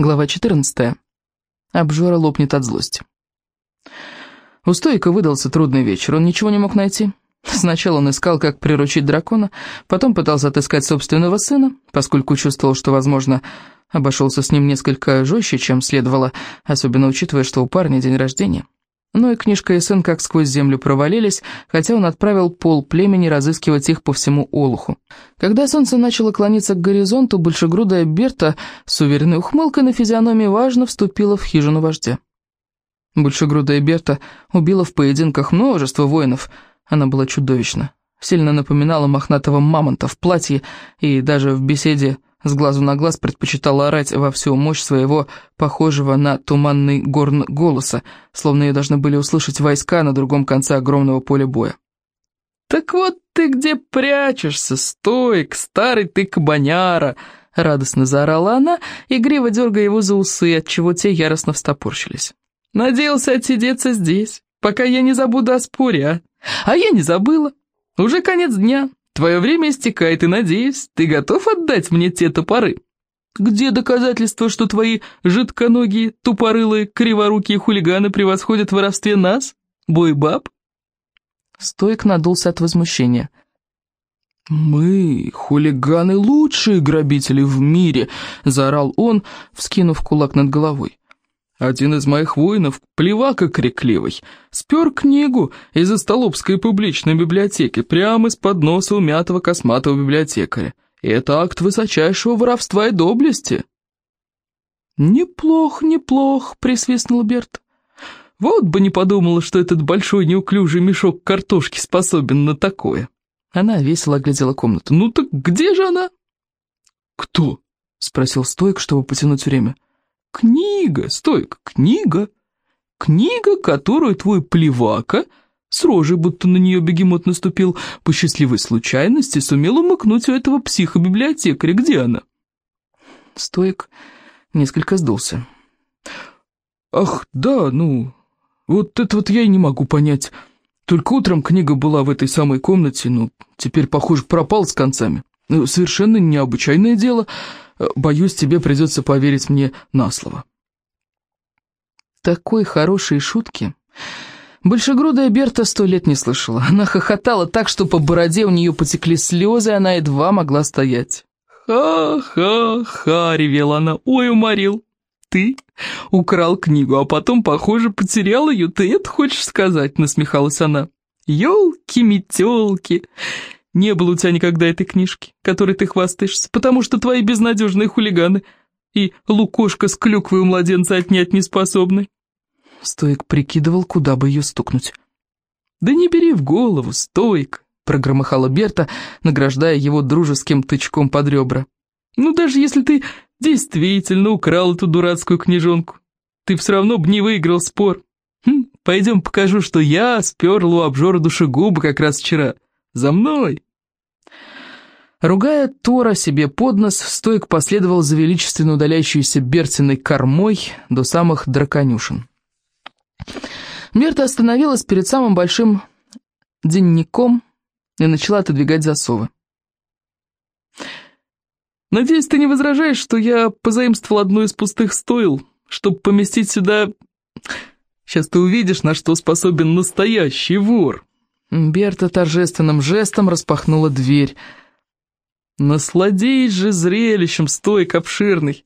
Глава 14. Обжора лопнет от злости. У Стойка выдался трудный вечер, он ничего не мог найти. Сначала он искал, как приручить дракона, потом пытался отыскать собственного сына, поскольку чувствовал, что, возможно, обошелся с ним несколько жестче, чем следовало, особенно учитывая, что у парня день рождения. Но и книжка и сын как сквозь землю провалились, хотя он отправил пол племени разыскивать их по всему Олуху. Когда солнце начало клониться к горизонту, большегрудая Берта с уверенной ухмылкой на физиономии важно вступила в хижину вождя. Большегрудая Берта убила в поединках множество воинов. Она была чудовищна, сильно напоминала мохнатого мамонта в платье и даже в беседе с глазу на глаз предпочитала орать во всю мощь своего, похожего на туманный горн голоса, словно ее должны были услышать войска на другом конце огромного поля боя. «Так вот ты где прячешься, стойк, старый ты кабаняра!» Радостно заорала она, игриво дергая его за усы, отчего те яростно встопорщились. «Надеялся отсидеться здесь, пока я не забуду о споре, а? А я не забыла. Уже конец дня, Твое время истекает, и, надеюсь, ты готов отдать мне те топоры? Где доказательства, что твои жидконогие, тупорылые, криворукие хулиганы превосходят в воровстве нас, бой-баб?» Стоик надулся от возмущения. «Мы, хулиганы, лучшие грабители в мире!» — заорал он, вскинув кулак над головой. Один из моих воинов, плевака крикливый, спер книгу из Остолопской публичной библиотеки прямо из-под носа умятого косматого библиотекаря. И это акт высочайшего воровства и доблести. «Неплох, неплох», — присвистнул Берт. «Вот бы не подумала, что этот большой неуклюжий мешок картошки способен на такое». Она весело оглядела комнату. «Ну так где же она?» «Кто?» — спросил Стойк, чтобы потянуть время. — Книга, стойка, книга. Книга, которую твой плевака, с рожей, будто на нее бегемот наступил, по счастливой случайности сумел умыкнуть у этого психобиблиотекаря. Где она? Стоик несколько сдулся. Ах, да, ну, вот это вот я и не могу понять. Только утром книга была в этой самой комнате, ну, теперь, похоже, пропал с концами. Ну, совершенно необычайное дело — Боюсь, тебе придется поверить мне на слово». Такой хорошей шутки большегрудая Берта сто лет не слышала. Она хохотала так, что по бороде у нее потекли слезы, и она едва могла стоять. «Ха-ха-ха!» — ревела она. «Ой, уморил! Ты украл книгу, а потом, похоже, потерял ее. Ты это хочешь сказать?» — насмехалась она. «Елки-метелки! Не было у тебя никогда этой книжки, которой ты хвастаешься, потому что твои безнадежные хулиганы и лукошка с клюквой у младенца отнять не способны. Стоик прикидывал, куда бы ее стукнуть. «Да не бери в голову, Стоик!» — прогромыхала Берта, награждая его дружеским тычком под ребра. «Ну, даже если ты действительно украл эту дурацкую книжонку, ты все равно бы не выиграл спор. Хм, пойдем покажу, что я сперл у обжора душегуба как раз вчера». За мной!» Ругая Тора себе под нос, Стоик последовал за величественно удаляющейся Бертиной кормой до самых драконюшин. Берта остановилась перед самым большим денником и начала отодвигать засовы. «Надеюсь, ты не возражаешь, что я позаимствовал одну из пустых стоил, чтобы поместить сюда... Сейчас ты увидишь, на что способен настоящий вор». Берта торжественным жестом распахнула дверь. «Насладись же зрелищем, стойк обширный!»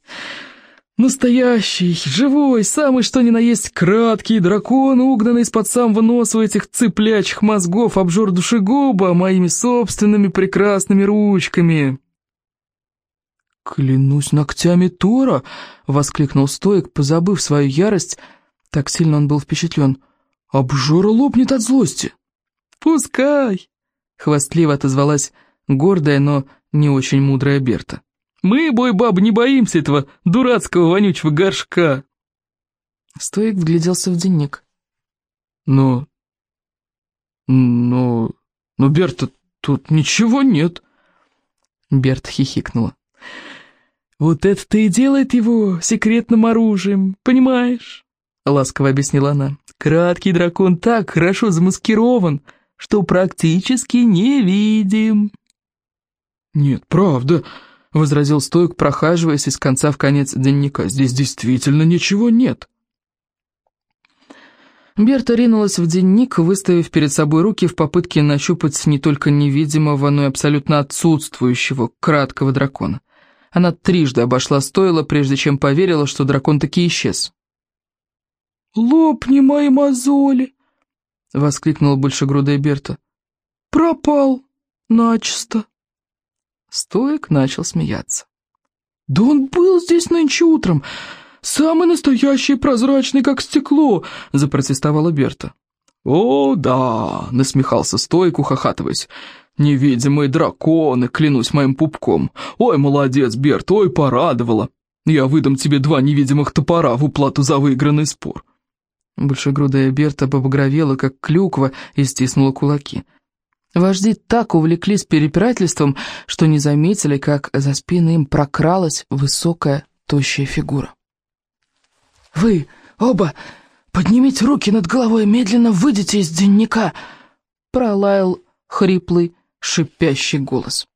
Настоящий, живой, самый что ни на есть краткий дракон, угнанный из-под самого носа этих цыплячих мозгов обжор душегуба моими собственными прекрасными ручками. «Клянусь ногтями Тора!» — воскликнул стоик, позабыв свою ярость. Так сильно он был впечатлен. «Обжора лопнет от злости!» «Пускай!» — хвастливо отозвалась гордая, но не очень мудрая Берта. «Мы, бой-баб, не боимся этого дурацкого вонючего горшка!» Стоик вгляделся в денник. «Но... но... но, Берта, тут ничего нет!» Берта хихикнула. «Вот это-то и делает его секретным оружием, понимаешь?» Ласково объяснила она. «Краткий дракон так хорошо замаскирован, что практически не видим». «Нет, правда», — возразил Стоик, прохаживаясь из конца в конец дневника. «Здесь действительно ничего нет». Берта ринулась в денник, выставив перед собой руки в попытке нащупать не только невидимого, но и абсолютно отсутствующего краткого дракона. Она трижды обошла стойло, прежде чем поверила, что дракон таки исчез. «Лопни мои мозоли!» — воскликнула большегрудая Берта. «Пропал начисто!» Стоик начал смеяться. «Да он был здесь нынче утром! Самый настоящий прозрачный, как стекло!» — запротестовала Берта. «О, да!» — насмехался Стоик, ухахатываясь. «Невидимые драконы, клянусь моим пупком! Ой, молодец, Берт, ой, порадовала! Я выдам тебе два невидимых топора в уплату за выигранный спор!» Большегрудая Берта побагровела, как клюква, и стиснула кулаки. Вожди так увлеклись перепирательством, что не заметили, как за спиной им прокралась высокая, тощая фигура. «Вы оба поднимите руки над головой, медленно выйдите из дневника!» пролаял хриплый, шипящий голос.